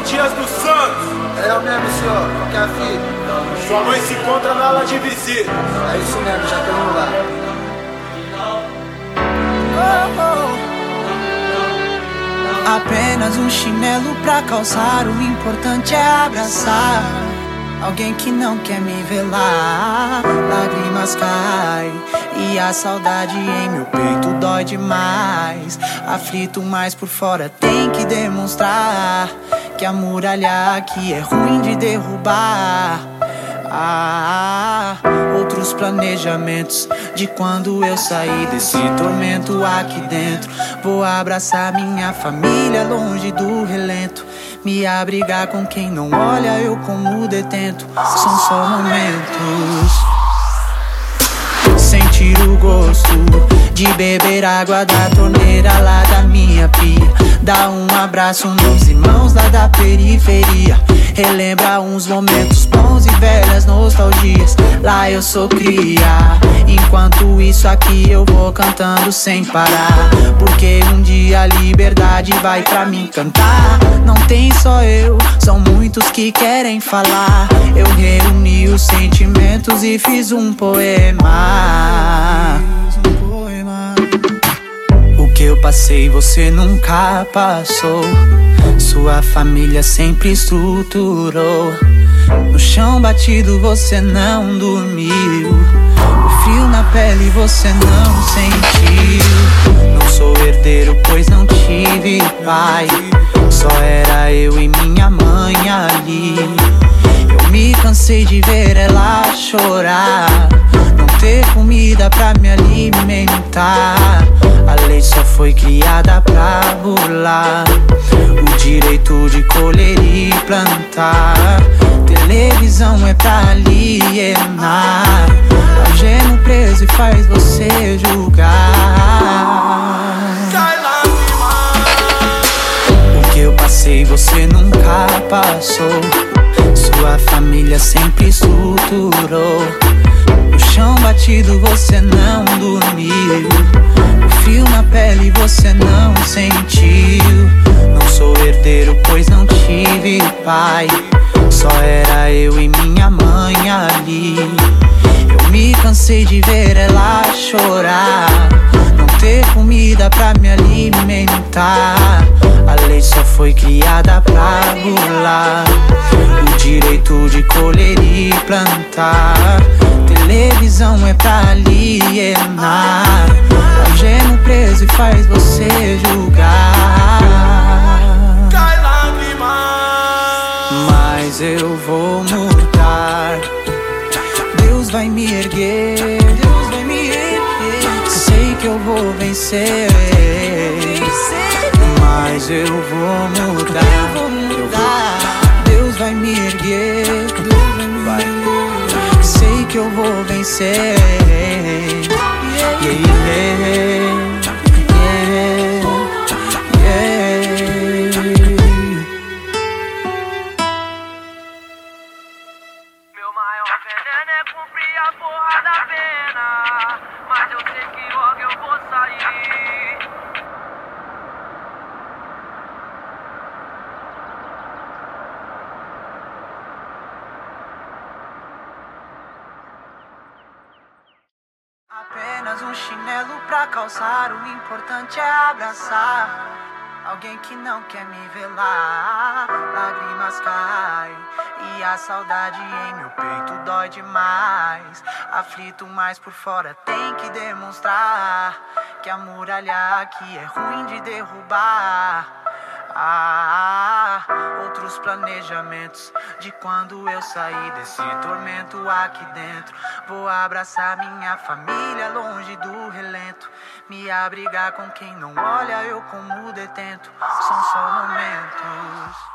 Lucas dos Santos. É eu mesmo, senhor. Qual que a fita? Sua mãe se encontra na ala de visita. É isso mesmo, já estamos lá. Apenas um chinelo pra calçar, o importante é abraçar. Alguém que não quer me velar, lágrimas caem e a saudade em meu peito dói demais. Aflito mais por fora, tem que demonstrar que a muralha aqui é ruim de derrubar. Ah, outros planejamentos de quando eu sair desse tormento aqui dentro. Vou abraçar minha família longe do relento. Me abrigar com quem não olha, eu como detento. São só momentos. Sentir o gosto de beber água da torneira lá da minha pia. Dar um abraço nos irmãos lá da periferia. Relembra uns momentos bons e velhas nostalgias. Lá eu sou cria. Enquanto isso aqui eu vou cantando sem parar. Porque um dia a liberdade vai pra mim cantar. Não tem só eu, são muitos que querem falar. Eu reuni os sentimentos e fiz um poema. O que eu passei você nunca passou. Sua família sempre estruturou. No chão batido você não dormiu. O frio na pele você não sentiu. Não sou herdeiro, pois não tive pai. Só era eu e minha mãe ali. Eu me cansei de ver ela chorar. Comida pra me alimentar. A lei só foi criada pra burlar o direito de colher e plantar. Televisão é pra alienar. Algema preso e faz você julgar. O que eu passei você nunca passou. Sua família sempre estruturou. Chão batido você não dormiu. O frio na pele você não sentiu. Não sou herdeiro, pois não tive pai. Só era eu e minha mãe ali. Eu me cansei de ver ela chorar. Não ter comida pra me alimentar. A lei só foi criada pra burlar o direito de colher e plantar. Televisão é pra alienar. Algema preso e faz você julgar. Cai lágrimas. Mas eu vou mudar. Deus vai me erguer. Deus vai me erguer. Sei que eu vou vencer. Mas eu vou mudar. Vencer. Yeah, yeah, Apenas um chinelo pra calçar, o importante é abraçar. Alguém que não quer me velar, lágrimas caem e a saudade em meu peito dói demais. Aflito mais por fora, tem que demonstrar que a muralha aqui é ruim de derrubar. Planejamentos de quando eu sair desse tormento aqui dentro. Vou abraçar minha família longe do relento. Me abrigar com quem não olha, eu como detento. São só momentos.